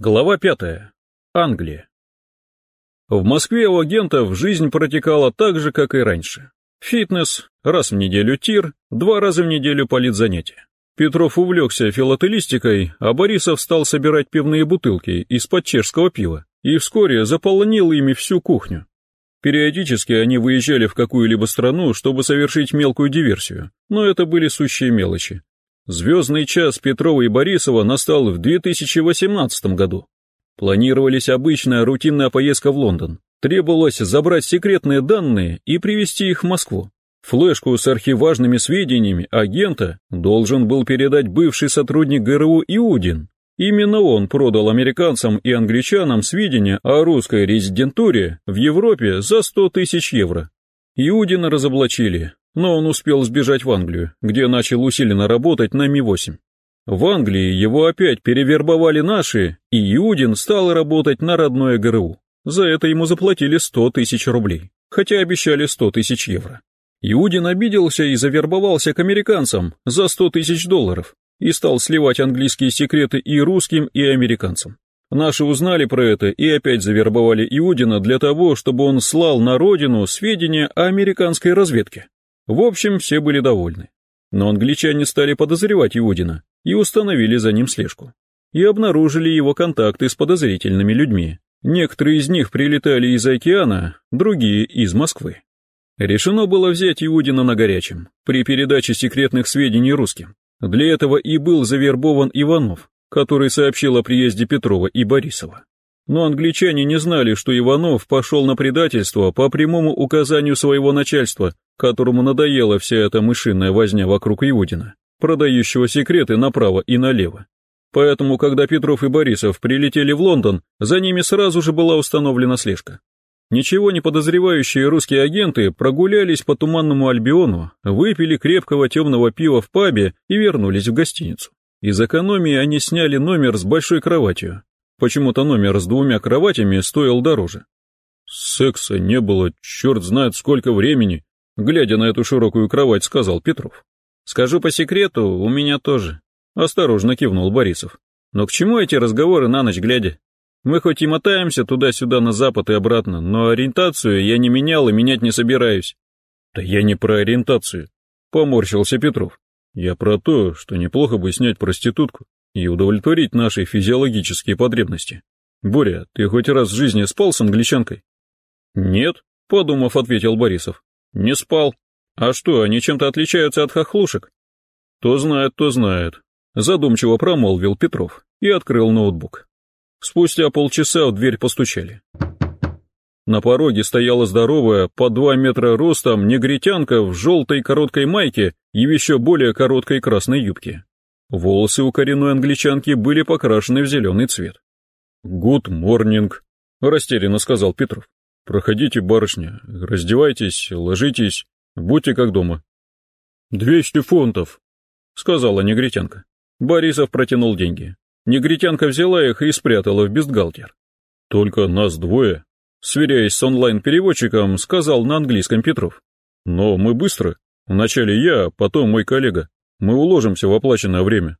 Глава пятая. Англия. В Москве у агентов жизнь протекала так же, как и раньше. Фитнес, раз в неделю тир, два раза в неделю политзанятия. Петров увлекся филателистикой, а Борисов стал собирать пивные бутылки из-под чешского пива и вскоре заполонил ими всю кухню. Периодически они выезжали в какую-либо страну, чтобы совершить мелкую диверсию, но это были сущие мелочи. Звездный час Петрова и Борисова настал в 2018 году. Планировались обычная рутинная поездка в Лондон. Требовалось забрать секретные данные и привезти их в Москву. Флешку с архиважными сведениями агента должен был передать бывший сотрудник ГРУ Иудин. Именно он продал американцам и англичанам сведения о русской резидентуре в Европе за 100 тысяч евро. Иудина разоблачили, но он успел сбежать в Англию, где начал усиленно работать на Ми-8. В Англии его опять перевербовали наши, и Иудин стал работать на родное ГРУ. За это ему заплатили 100 тысяч рублей, хотя обещали 100 тысяч евро. Иудин обиделся и завербовался к американцам за 100 тысяч долларов и стал сливать английские секреты и русским, и американцам. Наши узнали про это и опять завербовали Иудина для того, чтобы он слал на родину сведения о американской разведке. В общем, все были довольны. Но англичане стали подозревать Иудина и установили за ним слежку. И обнаружили его контакты с подозрительными людьми. Некоторые из них прилетали из океана, другие из Москвы. Решено было взять Иудина на горячем, при передаче секретных сведений русским. Для этого и был завербован Иванов, который сообщил о приезде Петрова и Борисова. Но англичане не знали, что Иванов пошел на предательство по прямому указанию своего начальства, которому надоела вся эта мышиная возня вокруг Иудина, продающего секреты направо и налево. Поэтому, когда Петров и Борисов прилетели в Лондон, за ними сразу же была установлена слежка. Ничего не подозревающие русские агенты прогулялись по туманному Альбиону, выпили крепкого темного пива в пабе и вернулись в гостиницу. Из экономии они сняли номер с большой кроватью. Почему-то номер с двумя кроватями стоил дороже. Секса не было, черт знает сколько времени, глядя на эту широкую кровать, сказал Петров. Скажу по секрету, у меня тоже. Осторожно кивнул Борисов. Но к чему эти разговоры на ночь глядя? Мы хоть и мотаемся туда-сюда на запад и обратно, но ориентацию я не менял и менять не собираюсь. Да я не про ориентацию, поморщился Петров. Я про то, что неплохо бы снять проститутку и удовлетворить наши физиологические потребности. Боря, ты хоть раз в жизни спал с англичанкой? Нет, подумав, ответил Борисов. Не спал. А что, они чем-то отличаются от хохлушек? То знает, то знает. Задумчиво промолвил Петров и открыл ноутбук. Спустя полчаса в дверь постучали. На пороге стояла здоровая, по два метра ростом, негритянка в желтой короткой майке и в еще более короткой красной юбке. Волосы у коренной англичанки были покрашены в зеленый цвет. «Гуд морнинг», — растерянно сказал Петров. «Проходите, барышня, раздевайтесь, ложитесь, будьте как дома». «Двести фунтов», — сказала негритянка. Борисов протянул деньги. Негритянка взяла их и спрятала в бюстгальтер. «Только нас двое», — сверяясь с онлайн-переводчиком, сказал на английском Петров. «Но мы быстро. Вначале я, потом мой коллега. Мы уложимся в оплаченное время».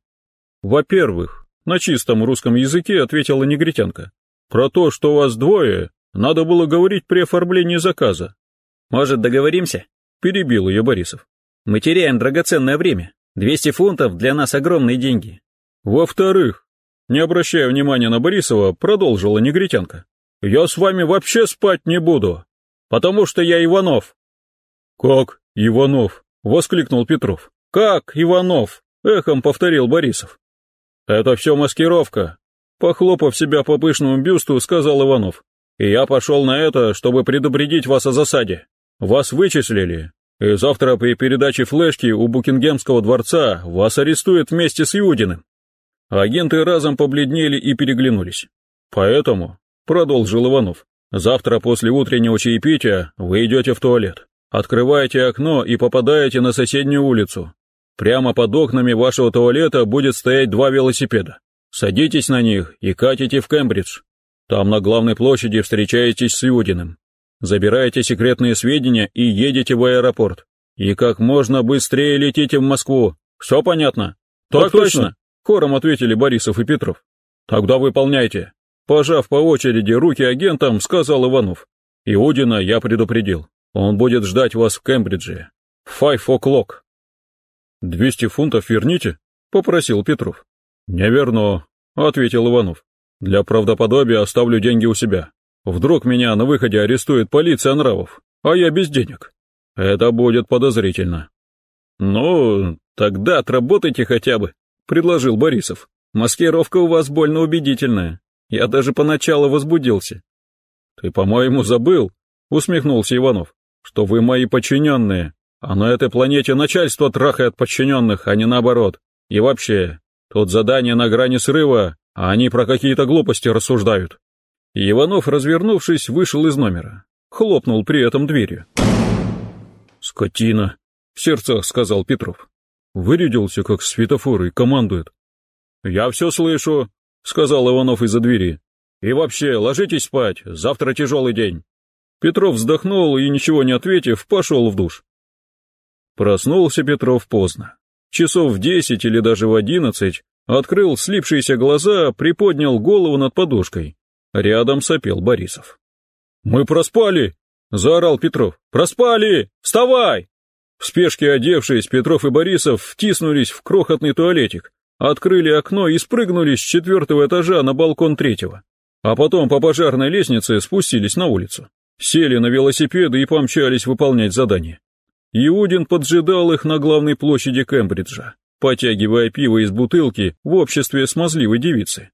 «Во-первых», — на чистом русском языке ответила негритянка, «про то, что вас двое, надо было говорить при оформлении заказа». «Может, договоримся?» — перебил ее Борисов. «Мы теряем драгоценное время. 200 фунтов для нас огромные деньги». «Во-вторых», не обращая внимания на Борисова, продолжила негритянка. «Я с вами вообще спать не буду, потому что я Иванов». «Как Иванов?» — воскликнул Петров. «Как Иванов?» — эхом повторил Борисов. «Это все маскировка», — похлопав себя по пышному бюсту, сказал Иванов. «И я пошел на это, чтобы предупредить вас о засаде. Вас вычислили, и завтра при передаче флешки у Букингемского дворца вас арестуют вместе с Иудиным. Агенты разом побледнели и переглянулись. «Поэтому», — продолжил Иванов, — «завтра после утреннего чаепития вы идете в туалет, открываете окно и попадаете на соседнюю улицу. Прямо под окнами вашего туалета будет стоять два велосипеда. Садитесь на них и катите в Кембридж. Там на главной площади встречаетесь с Юдиным. Забираете секретные сведения и едете в аэропорт. И как можно быстрее летите в Москву. Все понятно? Так точно. Хором ответили Борисов и Петров. Тогда выполняйте. Пожав по очереди руки агентам, сказал Иванов. Иудина я предупредил. Он будет ждать вас в Кембридже. Five o'clock. «Двести фунтов верните?» — попросил Петров. «Не верну», — ответил Иванов. «Для правдоподобия оставлю деньги у себя. Вдруг меня на выходе арестует полиция нравов, а я без денег. Это будет подозрительно». «Ну, тогда отработайте хотя бы», — предложил Борисов. «Маскировка у вас больно убедительная. Я даже поначалу возбудился». «Ты, по-моему, забыл», — усмехнулся Иванов, — «что вы мои подчиненные, а на этой планете начальство трахает подчиненных, а не наоборот. И вообще, тут задание на грани срыва, а они про какие-то глупости рассуждают». И Иванов, развернувшись, вышел из номера. Хлопнул при этом дверью. «Скотина!» — в сердцах сказал Петров. Вырядился, как светофор, и командует. «Я все слышу», — сказал Иванов из-за двери. «И вообще, ложитесь спать, завтра тяжелый день». Петров вздохнул и, ничего не ответив, пошел в душ. Проснулся Петров поздно. Часов в десять или даже в одиннадцать открыл слипшиеся глаза, приподнял голову над подушкой. Рядом сопел Борисов. «Мы проспали!» — заорал Петров. «Проспали! Вставай!» В спешке одевшись, Петров и Борисов втиснулись в крохотный туалетик, открыли окно и спрыгнули с четвертого этажа на балкон третьего. А потом по пожарной лестнице спустились на улицу. Сели на велосипеды и помчались выполнять задание. Иудин поджидал их на главной площади Кембриджа, потягивая пиво из бутылки в обществе смазливой девицы.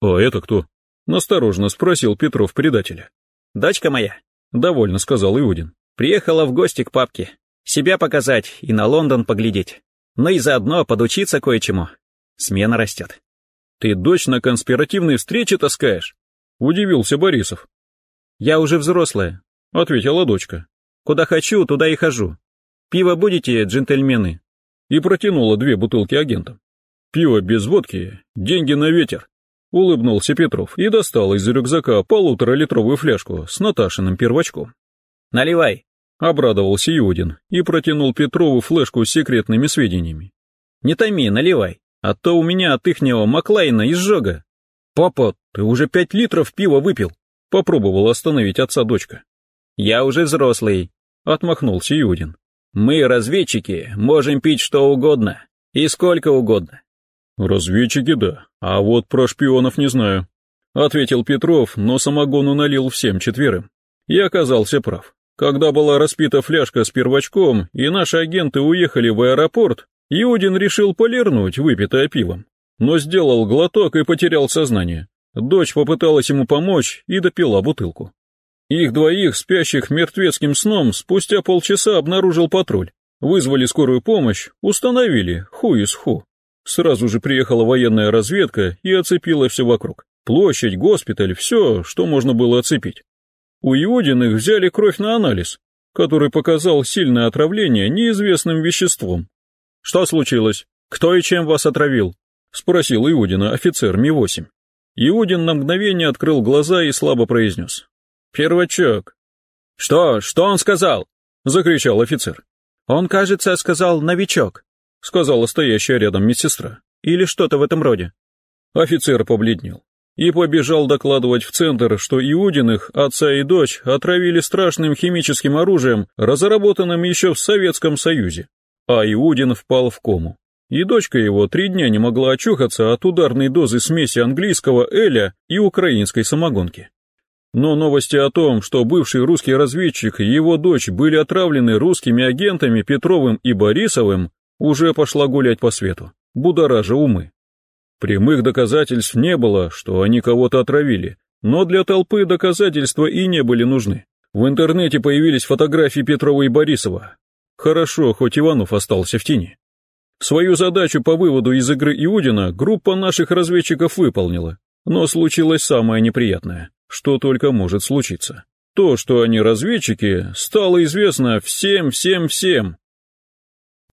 «А это кто?» — насторожно спросил Петров предателя. «Дочка моя», — довольно сказал Иудин. «Приехала в гости к папке. Себя показать и на Лондон поглядеть. Но и заодно подучиться кое-чему. Смена растет. «Ты дочь на конспиративные встречи таскаешь?» — удивился Борисов. «Я уже взрослая», — ответила дочка. «Куда хочу, туда и хожу. Пиво будете, джентльмены?» И протянула две бутылки агентам. «Пиво без водки, деньги на ветер», — улыбнулся Петров и достал из рюкзака полуторалитровую фляжку с Наташиным первачком. «Наливай», — обрадовался Иудин и протянул Петрову флешку с секретными сведениями. «Не томи, наливай, а то у меня от ихнего Маклайна изжога». «Папа, ты уже пять литров пива выпил», — попробовал остановить отца дочка. «Я уже взрослый», — отмахнулся Иудин. «Мы, разведчики, можем пить что угодно и сколько угодно». «Разведчики, да, а вот про шпионов не знаю», — ответил Петров, но самогону налил всем четверым. И оказался прав. Когда была распита фляжка с первачком, и наши агенты уехали в аэропорт, Иудин решил полирнуть выпитое пивом, но сделал глоток и потерял сознание. Дочь попыталась ему помочь и допила бутылку. Их двоих, спящих мертвецким сном, спустя полчаса обнаружил патруль. Вызвали скорую помощь, установили ху из ху. Сразу же приехала военная разведка и оцепила все вокруг. Площадь, госпиталь, все, что можно было оцепить. У Иодиных взяли кровь на анализ, который показал сильное отравление неизвестным веществом. «Что случилось? Кто и чем вас отравил?» — спросил Иудина офицер Ми-8. Иудин на мгновение открыл глаза и слабо произнес. «Первачок». «Что? Что он сказал?» — закричал офицер. «Он, кажется, сказал «новичок», — сказала стоящая рядом медсестра. «Или что-то в этом роде». Офицер побледнел и побежал докладывать в центр, что Иудиных, отца и дочь, отравили страшным химическим оружием, разработанным еще в Советском Союзе. А Иудин впал в кому. И дочка его три дня не могла очухаться от ударной дозы смеси английского эля и украинской самогонки. Но новости о том, что бывший русский разведчик и его дочь были отравлены русскими агентами Петровым и Борисовым, уже пошла гулять по свету, будоража умы. Прямых доказательств не было, что они кого-то отравили, но для толпы доказательства и не были нужны. В интернете появились фотографии Петрова и Борисова. Хорошо, хоть Иванов остался в тени. Свою задачу по выводу из игры Иудина группа наших разведчиков выполнила, но случилось самое неприятное, что только может случиться. То, что они разведчики, стало известно всем-всем-всем,